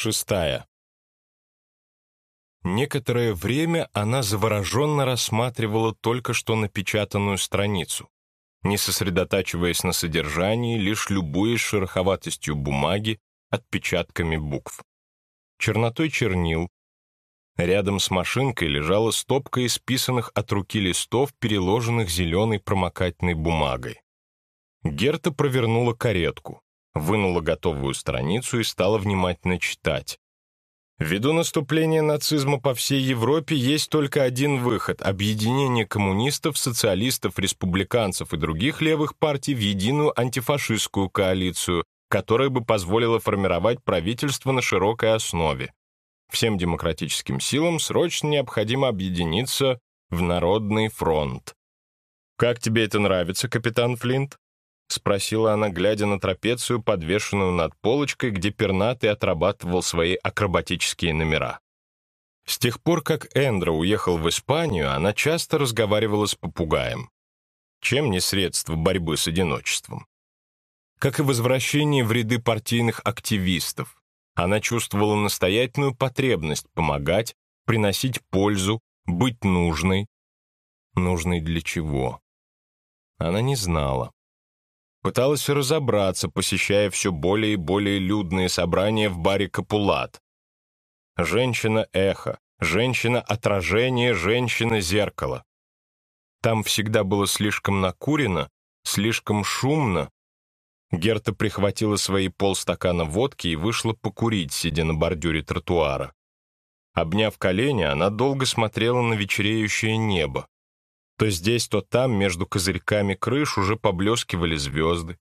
Шестая. Некоторое время она завороженно рассматривала только что напечатанную страницу, не сосредотачиваясь на содержании, лишь любуясь шероховатостью бумаги, отпечатками букв. Чернотой чернил. Рядом с машинкой лежала стопка исписанных от руки листов, переложенных зеленой промокательной бумагой. Герта провернула каретку вынула готовую страницу и стала внимательно читать. Ввиду наступления нацизма по всей Европе есть только один выход — объединение коммунистов, социалистов, республиканцев и других левых партий в единую антифашистскую коалицию, которая бы позволила формировать правительство на широкой основе. Всем демократическим силам срочно необходимо объединиться в Народный фронт. «Как тебе это нравится, капитан Флинт?» — спросила она, глядя на трапецию, подвешенную над полочкой, где пернатый отрабатывал свои акробатические номера. С тех пор, как Эндро уехал в Испанию, она часто разговаривала с попугаем. Чем не средство борьбы с одиночеством? Как и возвращение в ряды партийных активистов, она чувствовала настоятельную потребность помогать, приносить пользу, быть нужной. Нужной для чего? Она не знала пыталась разобраться, посещая все более и более людные собрания в баре «Капулат». Женщина-эхо, женщина-отражение, женщина-зеркало. Там всегда было слишком накурено, слишком шумно. Герта прихватила свои полстакана водки и вышла покурить, сидя на бордюре тротуара. Обняв колени, она долго смотрела на вечереющее небо. То здесь, то там, между козырьками крыш уже поблескивали звезды.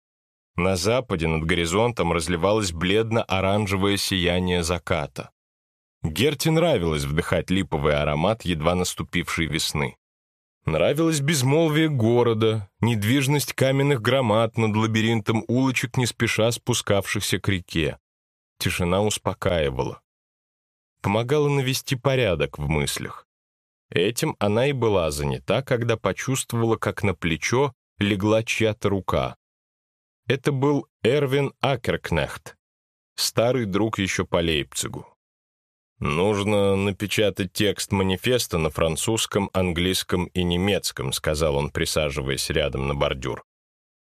На западе над горизонтом разливалось бледно-оранжевое сияние заката. Герте нравилось вдыхать липовый аромат едва наступившей весны. Нравилось безмолвие города, недвижность каменных громад над лабиринтом улочек, не спеша спускавшихся к реке. Тишина успокаивала. Помогала навести порядок в мыслях. Этим она и была занята, когда почувствовала, как на плечо легла чья-то рука. Это был Эрвин Акеркнехт, старый друг еще по Лейпцигу. «Нужно напечатать текст манифеста на французском, английском и немецком», сказал он, присаживаясь рядом на бордюр.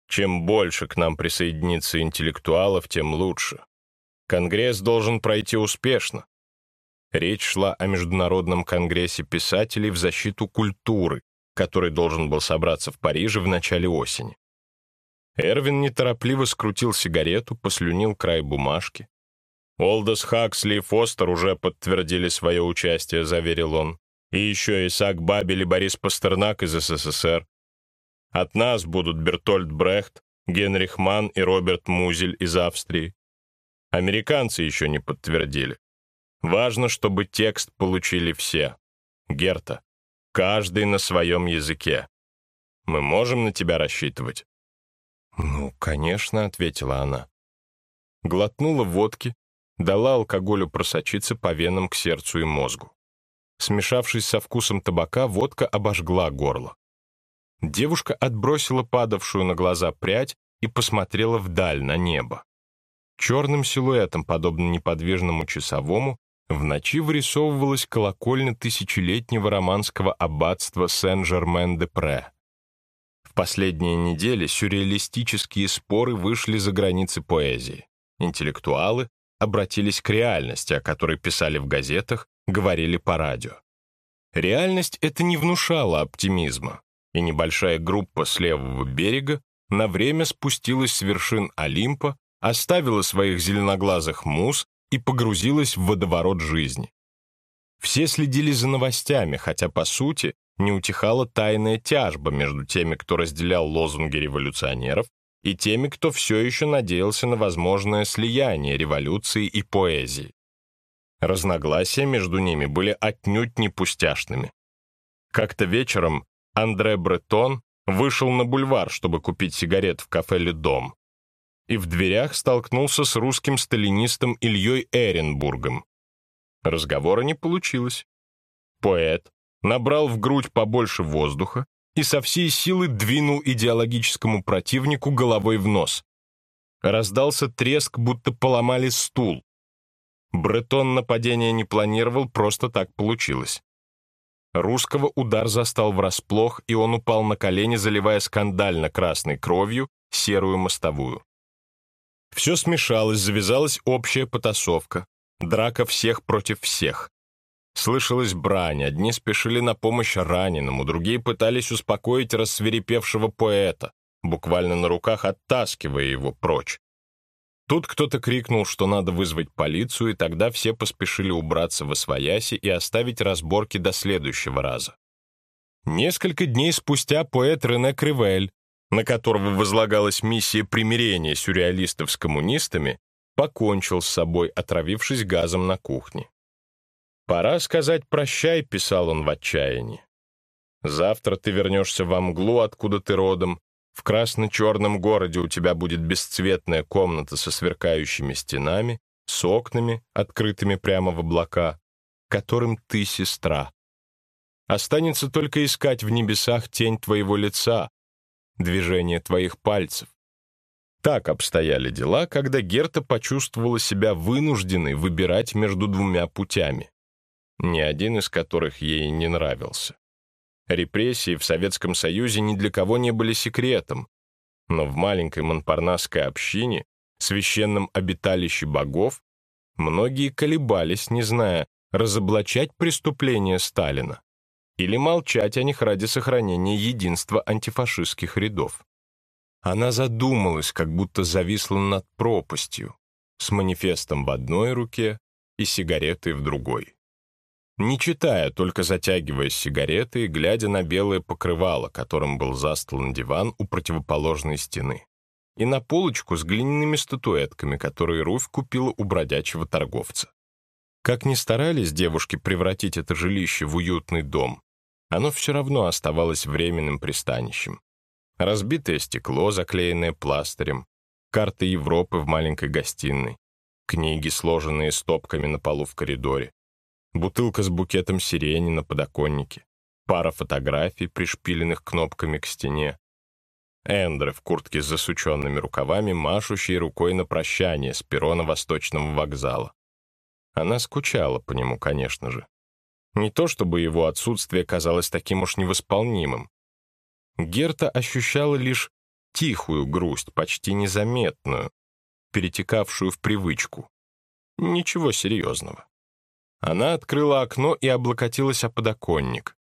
«Чем больше к нам присоединится интеллектуалов, тем лучше. Конгресс должен пройти успешно. Речь шла о Международном конгрессе писателей в защиту культуры, который должен был собраться в Париже в начале осени. Эрвин неторопливо скрутил сигарету, послюнил край бумажки. «Олдос Хаксли и Фостер уже подтвердили свое участие», — заверил он. «И еще Исаак Бабель и Борис Пастернак из СССР. От нас будут Бертольд Брехт, Генрих Манн и Роберт Музель из Австрии. Американцы еще не подтвердили. Важно, чтобы текст получили все. Герта, каждый на своем языке. Мы можем на тебя рассчитывать?» «Ну, конечно», — ответила она. Глотнула водки, дала алкоголю просочиться по венам к сердцу и мозгу. Смешавшись со вкусом табака, водка обожгла горло. Девушка отбросила падавшую на глаза прядь и посмотрела вдаль на небо. Черным силуэтом, подобно неподвижному часовому, в ночи вырисовывалась колокольня тысячелетнего романского аббатства Сен-Жермен-де-Пре. В последние недели сюрреалистические споры вышли за границы поэзии. Интеллектуалы обратились к реальности, о которой писали в газетах, говорили по радио. Реальность это не внушала оптимизма, и небольшая группа с левого берега на время спустилась с вершин Олимпа, оставила своих зеленоглазых муз и погрузилась в водоворот жизни. Все следили за новостями, хотя, по сути, не утихала тайная тяжба между теми, кто разделял лозунги революционеров, и теми, кто все еще надеялся на возможное слияние революции и поэзии. Разногласия между ними были отнюдь не пустяшными. Как-то вечером Андре Бретон вышел на бульвар, чтобы купить сигарет в кафе «Ледом», и в дверях столкнулся с русским сталинистом Ильей Эренбургом. Разговора не получилось. Поэт набрал в грудь побольше воздуха и со всей силы двинул идеологическому противнику головой в нос. Раздался треск, будто поломали стул. Бретон нападение не планировал, просто так получилось. Русского удар застал врасплох, и он упал на колени, заливая скандально красной кровью серую мостовую. Все смешалось, завязалась общая потасовка, драка всех против всех. Слышалась брань, одни спешили на помощь раненому, другие пытались успокоить рассверепевшего поэта, буквально на руках оттаскивая его прочь. Тут кто-то крикнул, что надо вызвать полицию, и тогда все поспешили убраться во свояси и оставить разборки до следующего раза. Несколько дней спустя поэт Рене Кривель, на которого возлагалась миссия примирения сюрреалистов с коммунистами, покончил с собой, отравившись газом на кухне. «Пора сказать прощай», — писал он в отчаянии. «Завтра ты вернешься во мглу, откуда ты родом, в красно-черном городе у тебя будет бесцветная комната со сверкающими стенами, с окнами, открытыми прямо в облака, которым ты сестра. Останется только искать в небесах тень твоего лица, движение твоих пальцев. Так обстояли дела, когда Герта почувствовала себя вынужденной выбирать между двумя путями, ни один из которых ей не нравился. Репрессии в Советском Союзе ни для кого не были секретом, но в маленькой монпарнасской общине, священном обиталище богов, многие колебались, не зная, разоблачать преступления Сталина или молчать о них ради сохранения единства антифашистских рядов. Она задумалась, как будто зависла над пропастью, с манифестом в одной руке и сигаретой в другой не читая, только затягивая сигареты и глядя на белое покрывало, которым был застлан диван у противоположной стены, и на полочку с глиняными статуэтками, которые Руфь купила у бродячего торговца. Как ни старались девушки превратить это жилище в уютный дом, оно все равно оставалось временным пристанищем. Разбитое стекло, заклеенное пластырем, карты Европы в маленькой гостиной, книги, сложенные стопками на полу в коридоре, бутылка с букетом сирени на подоконнике, пара фотографий, пришпиленных кнопками к стене, Эндре в куртке с засученными рукавами, машущей рукой на прощание с перона Восточного вокзала. Она скучала по нему, конечно же. Не то чтобы его отсутствие казалось таким уж невосполнимым. Герта ощущала лишь тихую грусть, почти незаметную, перетекавшую в привычку. Ничего серьезного. Она открыла окно и облокотилась о подоконник.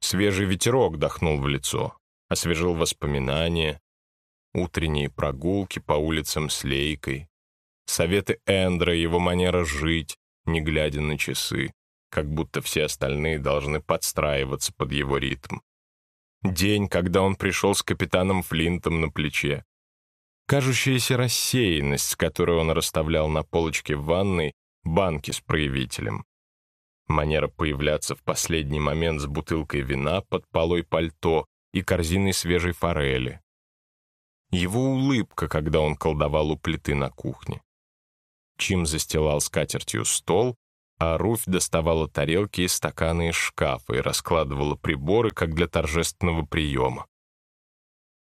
Свежий ветерок дохнул в лицо, освежил воспоминания, утренние прогулки по улицам с Лейкой, советы Эндра, его манера жить, не глядя на часы, как будто все остальные должны подстраиваться под его ритм. День, когда он пришел с капитаном Флинтом на плече. Кажущаяся рассеянность, с которой он расставлял на полочке в ванной банки с проявителем манера появляться в последний момент с бутылкой вина под полой пальто и корзиной свежей форели. Его улыбка, когда он колдовал у плиты на кухне. Чим застилал скатертью стол, а Руфь доставала тарелки и стаканы из шкафа и раскладывала приборы, как для торжественного приема.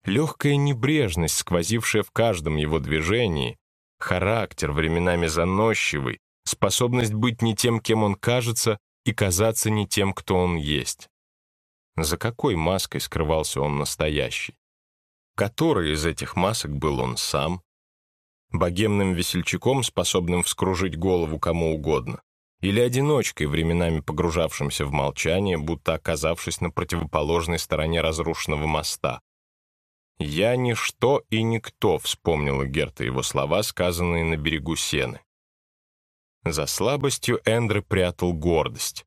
Легкая небрежность, сквозившая в каждом его движении, характер, временами заносчивый, способность быть не тем, кем он кажется, и казаться не тем, кто он есть. За какой маской скрывался он настоящий? Который из этих масок был он сам? Богемным весельчаком, способным вскружить голову кому угодно? Или одиночкой, временами погружавшимся в молчание, будто оказавшись на противоположной стороне разрушенного моста? «Я ничто и никто», — вспомнила Герта его слова, сказанные на берегу Сены. За слабостью Эндрю прятал гордость.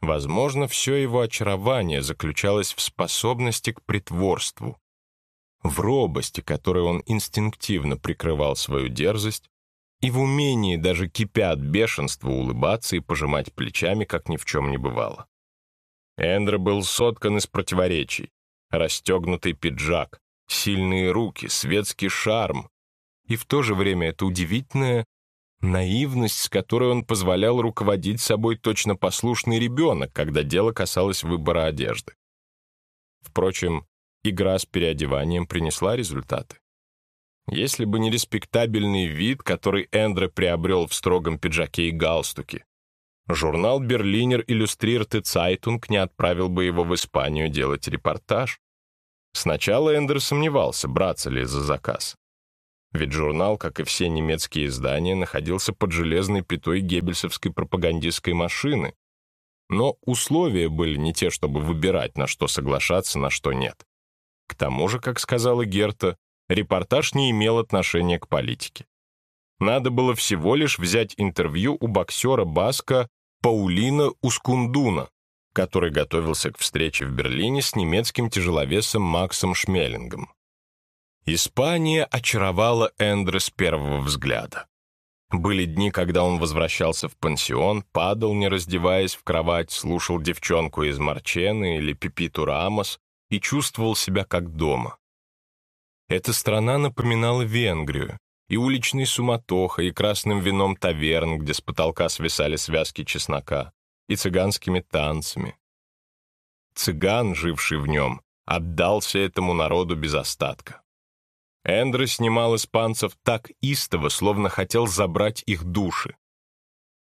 Возможно, все его очарование заключалось в способности к притворству, в робости, которой он инстинктивно прикрывал свою дерзость, и в умении, даже кипя от бешенства, улыбаться и пожимать плечами, как ни в чем не бывало. Эндро был соткан из противоречий. Расстегнутый пиджак, сильные руки, светский шарм. И в то же время это удивительное наивность, с которой он позволял руководить собой точно послушный ребенок, когда дело касалось выбора одежды. Впрочем, игра с переодеванием принесла результаты. Если бы не респектабельный вид, который Эндре приобрел в строгом пиджаке и галстуке, журнал «Берлинер Иллюстрирте Цайтунг» не отправил бы его в Испанию делать репортаж. Сначала Эндре сомневался, браться ли за заказ. Ведь журнал, как и все немецкие издания, находился под железной пятой геббельсовской пропагандистской машины. Но условия были не те, чтобы выбирать, на что соглашаться, на что нет. К тому же, как сказала Герта, репортаж не имел отношения к политике. Надо было всего лишь взять интервью у боксера Баска Паулина Ускундуна, который готовился к встрече в Берлине с немецким тяжеловесом Максом Шмеллингом. Испания очаровала Эндре с первого взгляда. Были дни, когда он возвращался в пансион, падал, не раздеваясь в кровать, слушал девчонку из Марчены или Пипиту Рамос и чувствовал себя как дома. Эта страна напоминала Венгрию, и уличной суматохой, и красным вином таверн, где с потолка свисали связки чеснока, и цыганскими танцами. Цыган, живший в нем, отдался этому народу без остатка. Эндре снимал испанцев так истово, словно хотел забрать их души.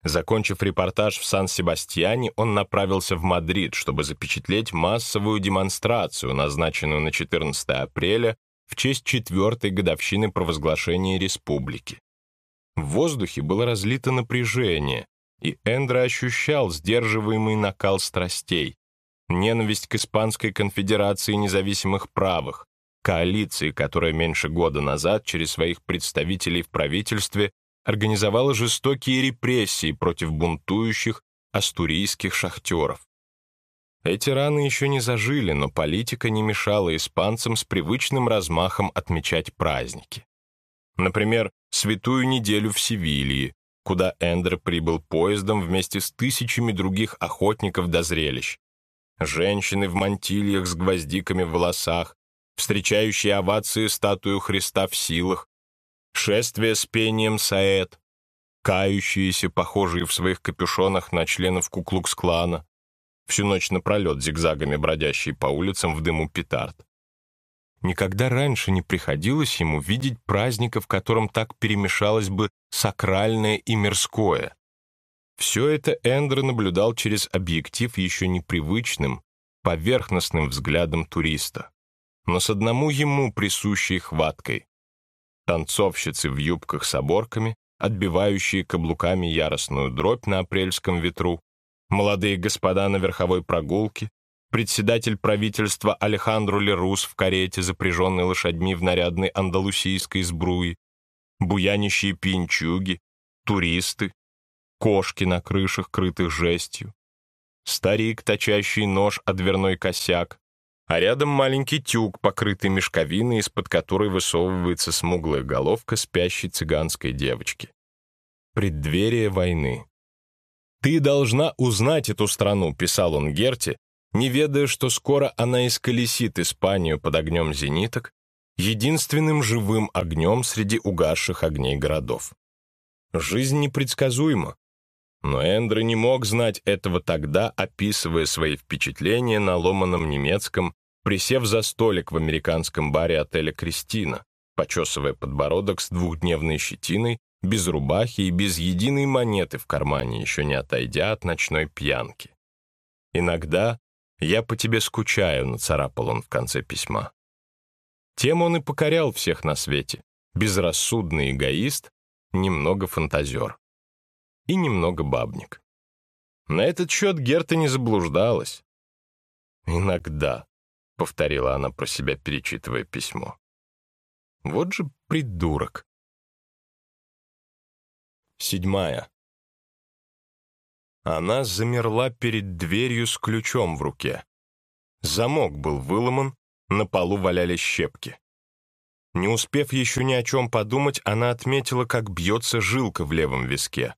Закончив репортаж в Сан-Себастьяне, он направился в Мадрид, чтобы запечатлеть массовую демонстрацию, назначенную на 14 апреля в честь четвертой годовщины провозглашения республики. В воздухе было разлито напряжение, и Эндро ощущал сдерживаемый накал страстей, ненависть к Испанской конфедерации независимых правых, коалиции, которая меньше года назад через своих представителей в правительстве организовала жестокие репрессии против бунтующих астурийских шахтеров. Эти раны еще не зажили, но политика не мешала испанцам с привычным размахом отмечать праздники. Например, Святую неделю в Севилье, куда Эндер прибыл поездом вместе с тысячами других охотников до зрелищ. Женщины в мантильях с гвоздиками в волосах, встречающие овации статую Христа в силах, шествие с пением Саэт, кающиеся, похожие в своих капюшонах на членов Куклукс-клана, всю ночь напролет зигзагами бродящие по улицам в дыму петард. Никогда раньше не приходилось ему видеть праздника, в котором так перемешалось бы сакральное и мирское. Все это Эндро наблюдал через объектив еще непривычным, поверхностным взглядом туриста, но с одному ему присущей хваткой. Танцовщицы в юбках с оборками, отбивающие каблуками яростную дробь на апрельском ветру, молодые господа на верховой прогулке, председатель правительства Алехандро Лерус в карете, запряженной лошадьми в нарядной андалусийской сбруи, буянищие пинчуги, туристы, кошки на крышах, крытых жестью, старик, точащий нож о дверной косяк, а рядом маленький тюк, покрытый мешковиной, из-под которой высовывается смуглая головка спящей цыганской девочки. Преддверие войны. «Ты должна узнать эту страну», — писал он Герте, не ведая, что скоро она исколесит Испанию под огнем зениток, единственным живым огнем среди угасших огней городов. Жизнь непредсказуема. Но Эндро не мог знать этого тогда, описывая свои впечатления на ломаном немецком, присев за столик в американском баре отеля «Кристина», почесывая подбородок с двухдневной щетиной, без рубахи и без единой монеты в кармане, еще не отойдя от ночной пьянки. Иногда «Я по тебе скучаю», — нацарапал он в конце письма. Тем он и покорял всех на свете. Безрассудный эгоист, немного фантазер. И немного бабник. На этот счет Герта не заблуждалась. «Иногда», — повторила она про себя, перечитывая письмо. «Вот же придурок». Седьмая. Она замерла перед дверью с ключом в руке. Замок был выломан, на полу валялись щепки. Не успев еще ни о чем подумать, она отметила, как бьется жилка в левом виске.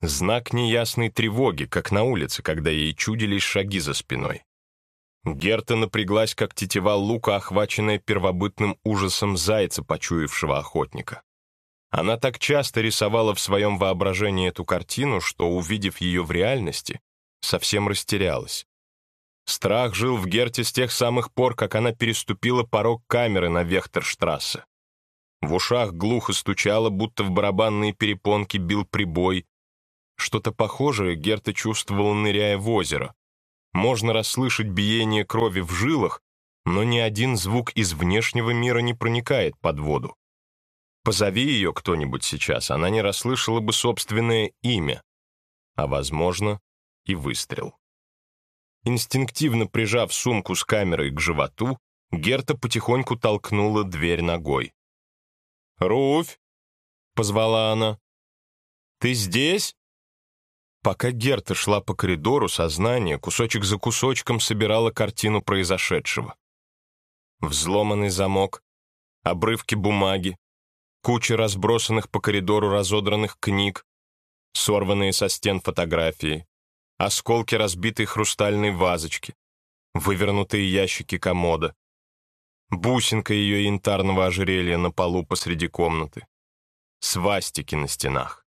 Знак неясной тревоги, как на улице, когда ей чудились шаги за спиной. Герта напряглась, как тетива лука, охваченная первобытным ужасом зайца, почуявшего охотника. Она так часто рисовала в своем воображении эту картину, что, увидев ее в реальности, совсем растерялась. Страх жил в Герте с тех самых пор, как она переступила порог камеры на Вехтерштрассе. В ушах глухо стучало, будто в барабанные перепонки бил прибой. Что-то похожее Герта чувствовала, ныряя в озеро. Можно расслышать биение крови в жилах, но ни один звук из внешнего мира не проникает под воду. Позови ее кто-нибудь сейчас, она не расслышала бы собственное имя, а, возможно, и выстрел. Инстинктивно прижав сумку с камерой к животу, Герта потихоньку толкнула дверь ногой. «Руфь!» — позвала она. «Ты здесь?» Пока Герта шла по коридору, сознание кусочек за кусочком собирало картину произошедшего. Взломанный замок, обрывки бумаги, куча разбросанных по коридору разодранных книг, сорванные со стен фотографии, осколки разбитой хрустальной вазочки, вывернутые ящики комода, бусинка ее янтарного ожерелья на полу посреди комнаты, свастики на стенах,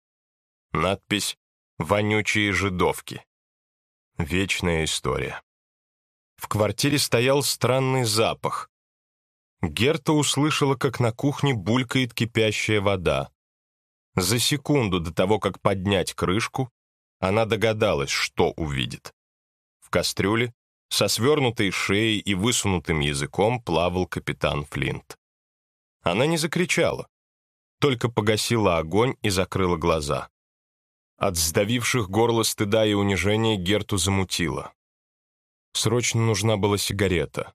надпись «Вонючие жидовки». Вечная история. В квартире стоял странный запах. Герта услышала, как на кухне булькает кипящая вода. За секунду до того, как поднять крышку, она догадалась, что увидит. В кастрюле со свернутой шеей и высунутым языком плавал капитан Флинт. Она не закричала, только погасила огонь и закрыла глаза. От сдавивших горло стыда и унижения Герту замутила. Срочно нужна была сигарета.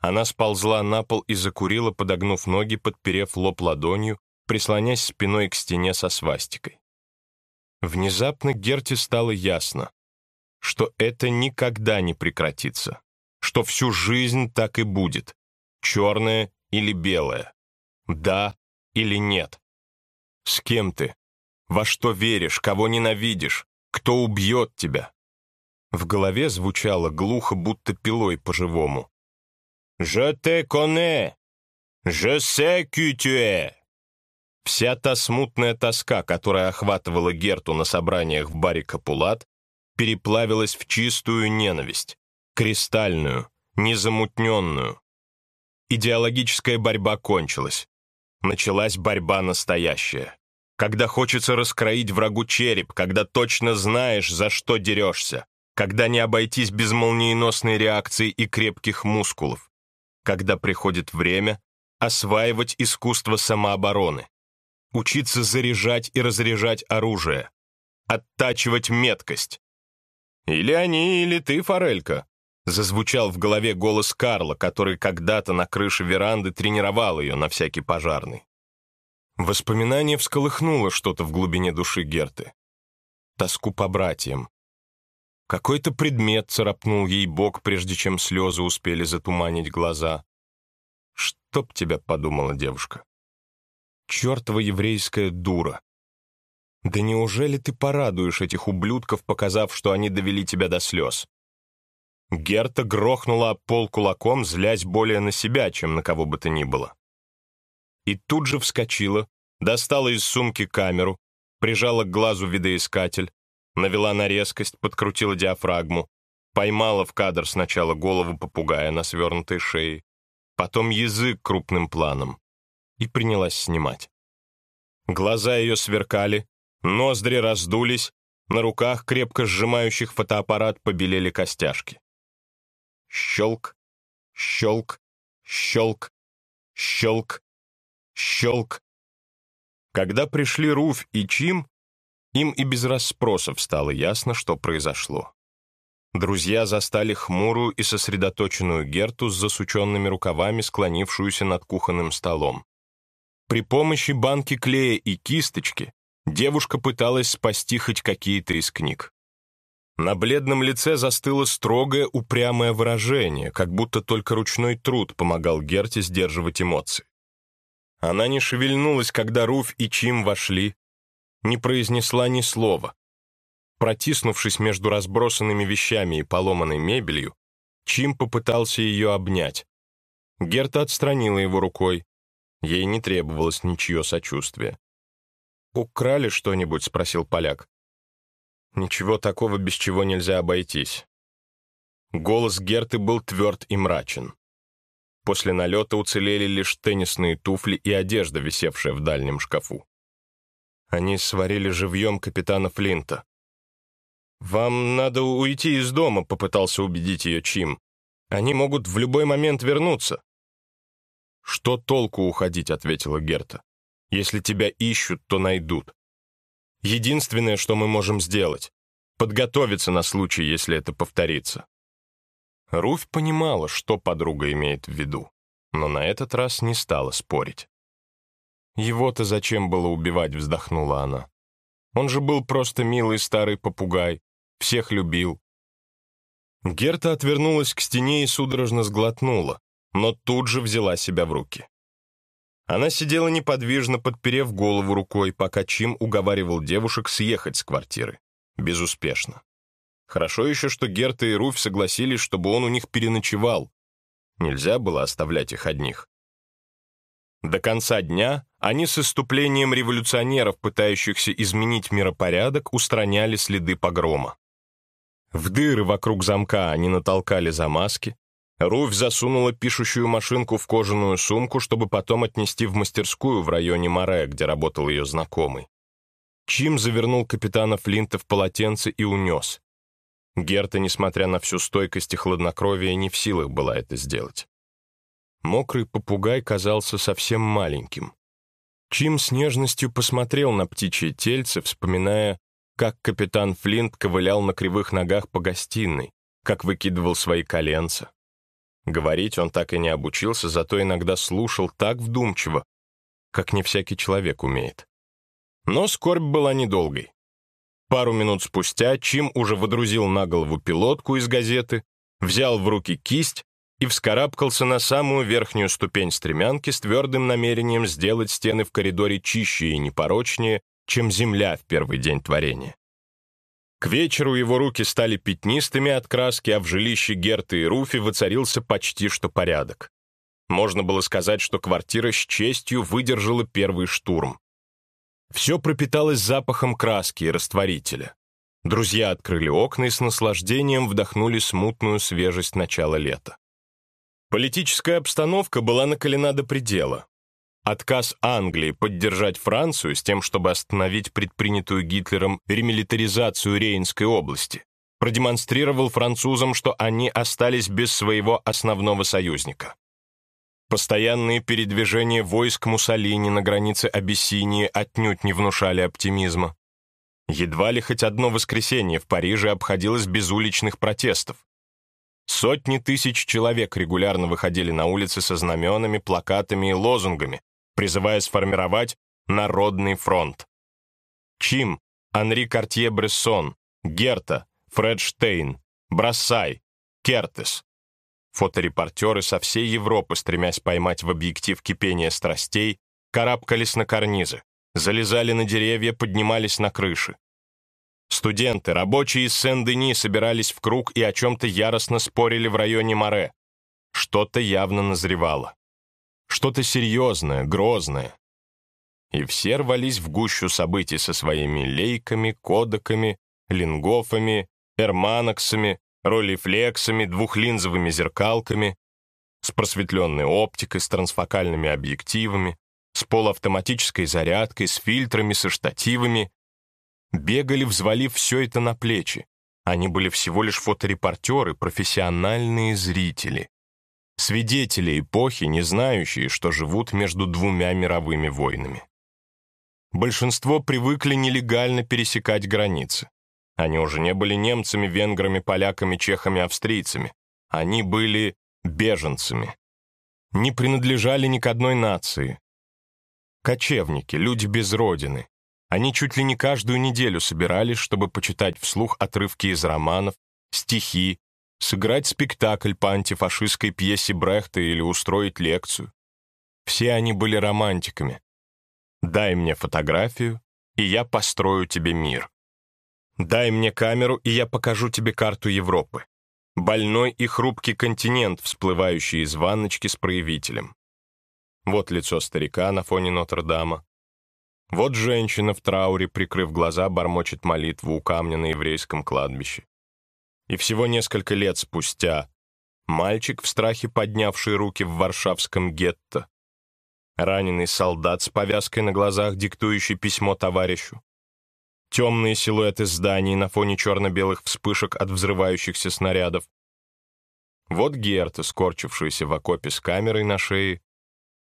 Она сползла на пол и закурила, подогнув ноги, подперев лоб ладонью, прислонясь спиной к стене со свастикой. Внезапно Герте стало ясно, что это никогда не прекратится, что всю жизнь так и будет, черное или белое, да или нет. С кем ты? Во что веришь, кого ненавидишь, кто убьет тебя? В голове звучало глухо, будто пилой по-живому. «Je te connais! Je sais qui tu es!» Вся та смутная тоска, которая охватывала Герту на собраниях в баре Капулат, переплавилась в чистую ненависть, кристальную, незамутненную. Идеологическая борьба кончилась. Началась борьба настоящая. Когда хочется раскроить врагу череп, когда точно знаешь, за что дерешься, когда не обойтись без молниеносной реакции и крепких мускулов, когда приходит время осваивать искусство самообороны, учиться заряжать и разряжать оружие, оттачивать меткость, «Или они, или ты, Форелька», — зазвучал в голове голос Карла, который когда-то на крыше веранды тренировал ее на всякий пожарный. Воспоминание всколыхнуло что-то в глубине души Герты. Тоску по братьям. Какой-то предмет царапнул ей бок, прежде чем слезы успели затуманить глаза. «Чтоб тебя», — подумала девушка. «Чертова еврейская дура. Да неужели ты порадуешь этих ублюдков, показав, что они довели тебя до слез? Герта грохнула пол кулаком, злясь более на себя, чем на кого бы то ни было. И тут же вскочила, достала из сумки камеру, прижала к глазу видоискатель, навела на резкость, подкрутила диафрагму, поймала в кадр сначала голову попугая на свернутой шее, потом язык крупным планом и принялась снимать. Глаза ее сверкали, Ноздри раздулись, на руках, крепко сжимающих фотоаппарат, побелели костяшки. Щелк, щелк, щелк, щелк, щелк. Когда пришли Руф и Чим, им и без расспросов стало ясно, что произошло. Друзья застали хмурую и сосредоточенную Герту с засученными рукавами, склонившуюся над кухонным столом. При помощи банки клея и кисточки девушка пыталась спасти хоть какие-то из книг. На бледном лице застыло строгое, упрямое выражение, как будто только ручной труд помогал Герте сдерживать эмоции. Она не шевельнулась, когда Руф и Чим вошли, не произнесла ни слова. Протиснувшись между разбросанными вещами и поломанной мебелью, Чим попытался ее обнять. Герта отстранила его рукой. Ей не требовалось ничье сочувствие. «Украли что-нибудь?» — спросил поляк. «Ничего такого, без чего нельзя обойтись». Голос Герты был тверд и мрачен. после налета уцелели лишь теннисные туфли и одежда, висевшая в дальнем шкафу. Они сварили живьем капитана Флинта. «Вам надо уйти из дома», — попытался убедить ее Чим. «Они могут в любой момент вернуться». «Что толку уходить?» — ответила Герта. «Если тебя ищут, то найдут. Единственное, что мы можем сделать — подготовиться на случай, если это повторится». Руфь понимала, что подруга имеет в виду, но на этот раз не стала спорить. «Его-то зачем было убивать?» — вздохнула она. «Он же был просто милый старый попугай, всех любил». Герта отвернулась к стене и судорожно сглотнула, но тут же взяла себя в руки. Она сидела неподвижно, подперев голову рукой, пока Чим уговаривал девушек съехать с квартиры. Безуспешно. Хорошо еще, что Герта и Руфь согласились, чтобы он у них переночевал. Нельзя было оставлять их одних. До конца дня они с иступлением революционеров, пытающихся изменить миропорядок, устраняли следы погрома. В дыры вокруг замка они натолкали замазки. Руфь засунула пишущую машинку в кожаную сумку, чтобы потом отнести в мастерскую в районе Море, где работал ее знакомый. Чим завернул капитана Флинта в полотенце и унес. Герта, несмотря на всю стойкость и хладнокровие, не в силах была это сделать. Мокрый попугай казался совсем маленьким. Чим с нежностью посмотрел на птичье тельце, вспоминая, как капитан Флинт ковылял на кривых ногах по гостиной, как выкидывал свои коленца. Говорить он так и не обучился, зато иногда слушал так вдумчиво, как не всякий человек умеет. Но скорбь была недолгой. Пару минут спустя Чим уже водрузил на голову пилотку из газеты, взял в руки кисть и вскарабкался на самую верхнюю ступень стремянки с твердым намерением сделать стены в коридоре чище и непорочнее, чем земля в первый день творения. К вечеру его руки стали пятнистыми от краски, а в жилище Герты и Руфи воцарился почти что порядок. Можно было сказать, что квартира с честью выдержала первый штурм. Все пропиталось запахом краски и растворителя. Друзья открыли окна и с наслаждением вдохнули смутную свежесть начала лета. Политическая обстановка была накалена до предела. Отказ Англии поддержать Францию с тем, чтобы остановить предпринятую Гитлером ремилитаризацию Рейнской области, продемонстрировал французам, что они остались без своего основного союзника. Постоянные передвижения войск Муссолини на границе Абиссинии отнюдь не внушали оптимизма. Едва ли хоть одно воскресенье в Париже обходилось без уличных протестов. Сотни тысяч человек регулярно выходили на улицы со знаменами, плакатами и лозунгами, призывая сформировать Народный фронт. Чим, Анри Картье-Брессон, Герта, Фред Штейн, Брассай, Кертес, Фоторепортеры со всей Европы, стремясь поймать в объектив кипение страстей, карабкались на карнизы, залезали на деревья, поднимались на крыши. Студенты, рабочие из Сен-Дени собирались в круг и о чем-то яростно спорили в районе Море. Что-то явно назревало. Что-то серьезное, грозное. И все рвались в гущу событий со своими лейками, кодеками, лингофами, эрманоксами, ролифлексами, двухлинзовыми зеркалками, с просветленной оптикой, с трансфокальными объективами, с полуавтоматической зарядкой, с фильтрами, со штативами. Бегали, взвалив все это на плечи. Они были всего лишь фоторепортеры, профессиональные зрители. Свидетели эпохи, не знающие, что живут между двумя мировыми войнами. Большинство привыкли нелегально пересекать границы. Они уже не были немцами, венграми, поляками, чехами, австрийцами. Они были беженцами. Не принадлежали ни к одной нации. Кочевники, люди без родины. Они чуть ли не каждую неделю собирались, чтобы почитать вслух отрывки из романов, стихи, сыграть спектакль по антифашистской пьесе Брехта или устроить лекцию. Все они были романтиками. «Дай мне фотографию, и я построю тебе мир». Дай мне камеру, и я покажу тебе карту Европы. Больной и хрупкий континент, всплывающий из ванночки с проявителем. Вот лицо старика на фоне Нотр-Дама. Вот женщина в трауре, прикрыв глаза, бормочет молитву у камня на еврейском кладбище. И всего несколько лет спустя мальчик в страхе поднявший руки в варшавском гетто, раненый солдат с повязкой на глазах, диктующий письмо товарищу, темные силуэты зданий на фоне черно-белых вспышек от взрывающихся снарядов. Вот Герта, скорчившаяся в окопе с камерой на шее,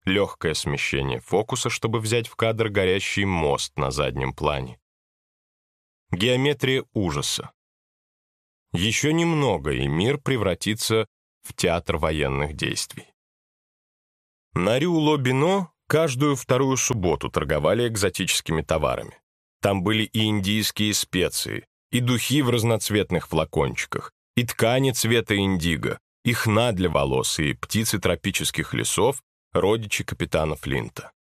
легкое смещение фокуса, чтобы взять в кадр горящий мост на заднем плане. Геометрия ужаса. Еще немного, и мир превратится в театр военных действий. На Рю-Лобино каждую вторую субботу торговали экзотическими товарами. Там были и индийские специи, и духи в разноцветных флакончиках, и ткани цвета индиго, и хна для волос, и птицы тропических лесов, родичи капитана Флинта.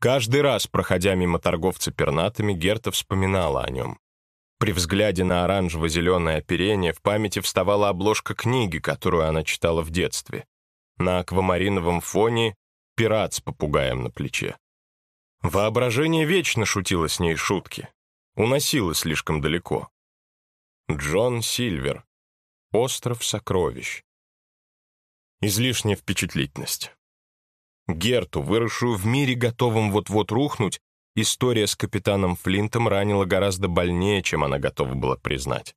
Каждый раз, проходя мимо торговца пернатами, Герта вспоминала о нем. При взгляде на оранжево-зеленое оперение в памяти вставала обложка книги, которую она читала в детстве. На аквамариновом фоне пират с попугаем на плече. Воображение вечно шутило с ней шутки. Уносило слишком далеко. Джон Сильвер. Остров сокровищ. Излишняя впечатлительность. Герту, выросшую в мире, готовом вот-вот рухнуть, история с капитаном Флинтом ранила гораздо больнее, чем она готова была признать.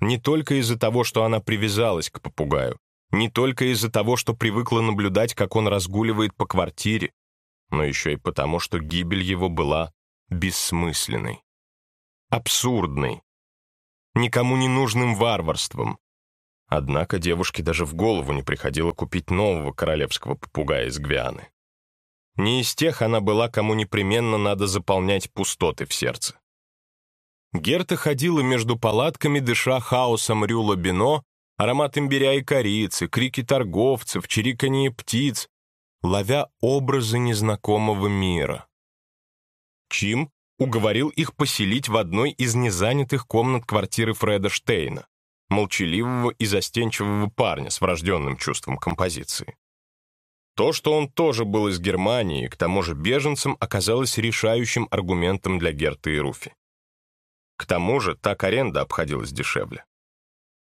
Не только из-за того, что она привязалась к попугаю, не только из-за того, что привыкла наблюдать, как он разгуливает по квартире, но еще и потому, что гибель его была бессмысленной, абсурдной, никому не нужным варварством, Однако девушке даже в голову не приходило купить нового королевского попугая из Гвианы. Не из тех она была, кому непременно надо заполнять пустоты в сердце. Герта ходила между палатками, дыша хаосом рюла-бино, аромат имбиря и корицы, крики торговцев, чириканье птиц, ловя образы незнакомого мира. Чим уговорил их поселить в одной из незанятых комнат квартиры Фреда Штейна молчаливого и застенчивого парня с врожденным чувством композиции. То, что он тоже был из Германии к тому же беженцем, оказалось решающим аргументом для Герты и Руфи. К тому же так аренда обходилась дешевле.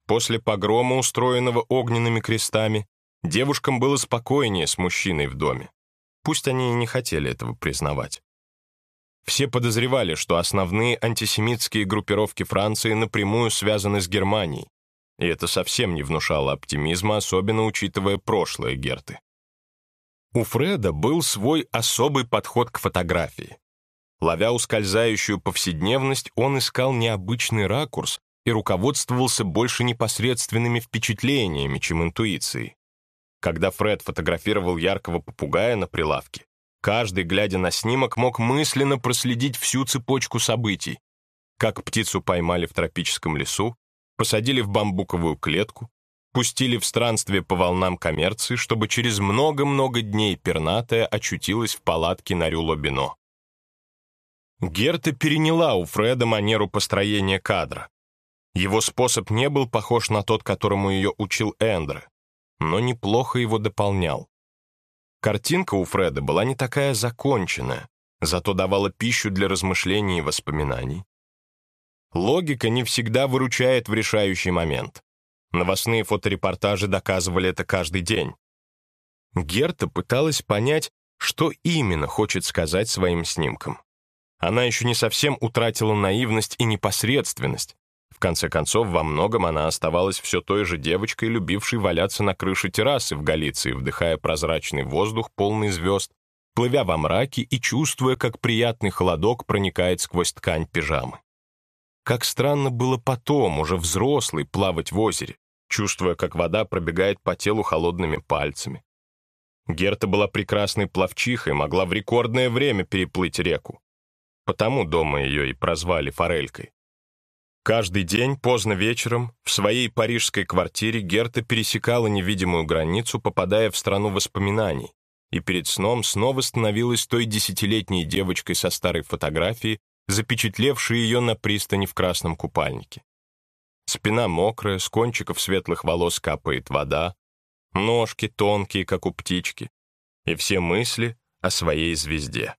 После погрома, устроенного огненными крестами, девушкам было спокойнее с мужчиной в доме. Пусть они и не хотели этого признавать. Все подозревали, что основные антисемитские группировки Франции напрямую связаны с Германией, и это совсем не внушало оптимизма, особенно учитывая прошлое Герты. У Фреда был свой особый подход к фотографии. Ловя ускользающую повседневность, он искал необычный ракурс и руководствовался больше непосредственными впечатлениями, чем интуицией. Когда Фред фотографировал яркого попугая на прилавке, Каждый, глядя на снимок, мог мысленно проследить всю цепочку событий. Как птицу поймали в тропическом лесу, посадили в бамбуковую клетку, пустили в странствие по волнам коммерции, чтобы через много-много дней пернатая очутилась в палатке на Рюлобино. Герта переняла у Фреда манеру построения кадра. Его способ не был похож на тот, которому ее учил Эндре, но неплохо его дополнял. Картинка у Фреда была не такая законченная, зато давала пищу для размышлений и воспоминаний. Логика не всегда выручает в решающий момент. Новостные фоторепортажи доказывали это каждый день. Герта пыталась понять, что именно хочет сказать своим снимком. Она еще не совсем утратила наивность и непосредственность, конце концов, во многом она оставалась все той же девочкой, любившей валяться на крыше террасы в Галиции, вдыхая прозрачный воздух, полный звезд, плывя во мраке и чувствуя, как приятный холодок проникает сквозь ткань пижамы. Как странно было потом, уже взрослый, плавать в озере, чувствуя, как вода пробегает по телу холодными пальцами. Герта была прекрасной пловчихой, могла в рекордное время переплыть реку. Потому дома ее и прозвали Форелькой. Каждый день, поздно вечером, в своей парижской квартире Герта пересекала невидимую границу, попадая в страну воспоминаний, и перед сном снова становилась той десятилетней девочкой со старой фотографией, запечатлевшей ее на пристани в красном купальнике. Спина мокрая, с кончиков светлых волос капает вода, ножки тонкие, как у птички, и все мысли о своей звезде.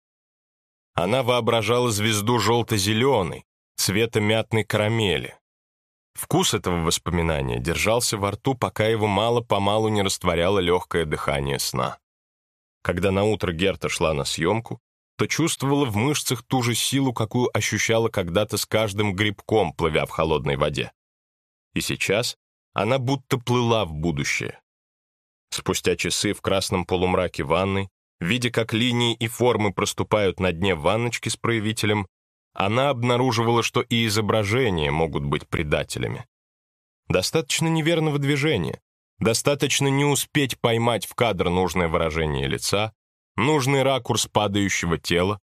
Она воображала звезду желто-зеленой, цвета мятной карамели. Вкус этого воспоминания держался во рту, пока его мало-помалу не растворяло легкое дыхание сна. Когда наутро Герта шла на съемку, то чувствовала в мышцах ту же силу, какую ощущала когда-то с каждым грибком, плывя в холодной воде. И сейчас она будто плыла в будущее. Спустя часы в красном полумраке ванной, видя, как линии и формы проступают на дне ванночки с проявителем, она обнаруживала, что и изображения могут быть предателями. Достаточно неверного движения, достаточно не успеть поймать в кадр нужное выражение лица, нужный ракурс падающего тела,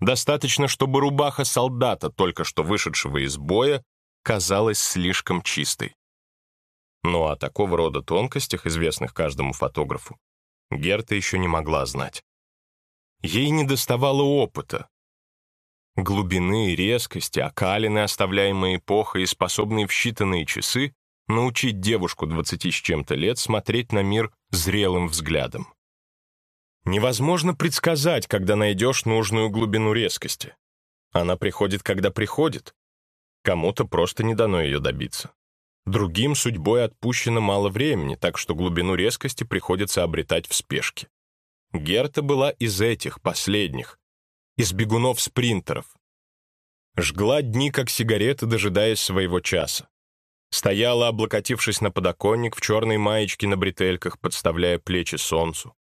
достаточно, чтобы рубаха солдата, только что вышедшего из боя, казалась слишком чистой. Но о такого рода тонкостях, известных каждому фотографу, Герта еще не могла знать. Ей не доставало опыта. Глубины, резкости, окалины, оставляемые эпохой и способные в считанные часы научить девушку двадцати с чем-то лет смотреть на мир зрелым взглядом. Невозможно предсказать, когда найдешь нужную глубину резкости. Она приходит, когда приходит. Кому-то просто не дано ее добиться. Другим судьбой отпущено мало времени, так что глубину резкости приходится обретать в спешке. Герта была из этих, последних, из бегунов-спринтеров. Жгла дни, как сигареты, дожидаясь своего часа. Стояла, облокотившись на подоконник, в черной маечке на бретельках, подставляя плечи солнцу.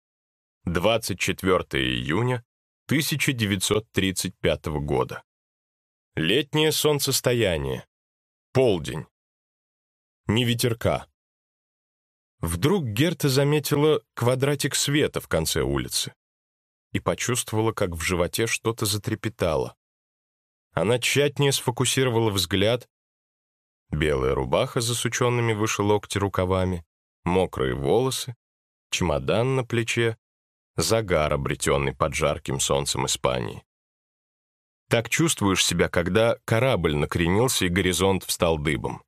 24 июня 1935 года. Летнее солнцестояние. Полдень. Не ветерка. Вдруг Герта заметила квадратик света в конце улицы и почувствовала, как в животе что-то затрепетало. Она тщательнее сфокусировала взгляд. Белая рубаха с засученными выше локти рукавами, мокрые волосы, чемодан на плече, загар, обретенный под жарким солнцем Испании. Так чувствуешь себя, когда корабль накренился и горизонт встал дыбом.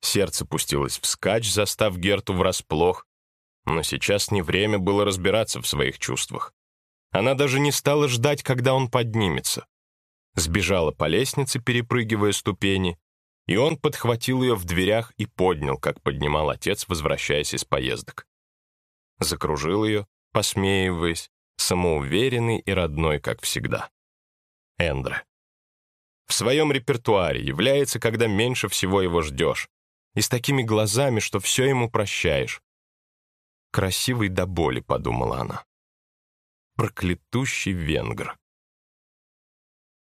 Сердце пустилось вскачь, застав Герту врасплох, но сейчас не время было разбираться в своих чувствах. Она даже не стала ждать, когда он поднимется. Сбежала по лестнице, перепрыгивая ступени, и он подхватил ее в дверях и поднял, как поднимал отец, возвращаясь из поездок. Закружил ее, посмеиваясь, самоуверенный и родной, как всегда. Эндре. В своем репертуаре является, когда меньше всего его ждешь, и с такими глазами, что все ему прощаешь. «Красивый до боли», — подумала она. «Проклятущий венгр».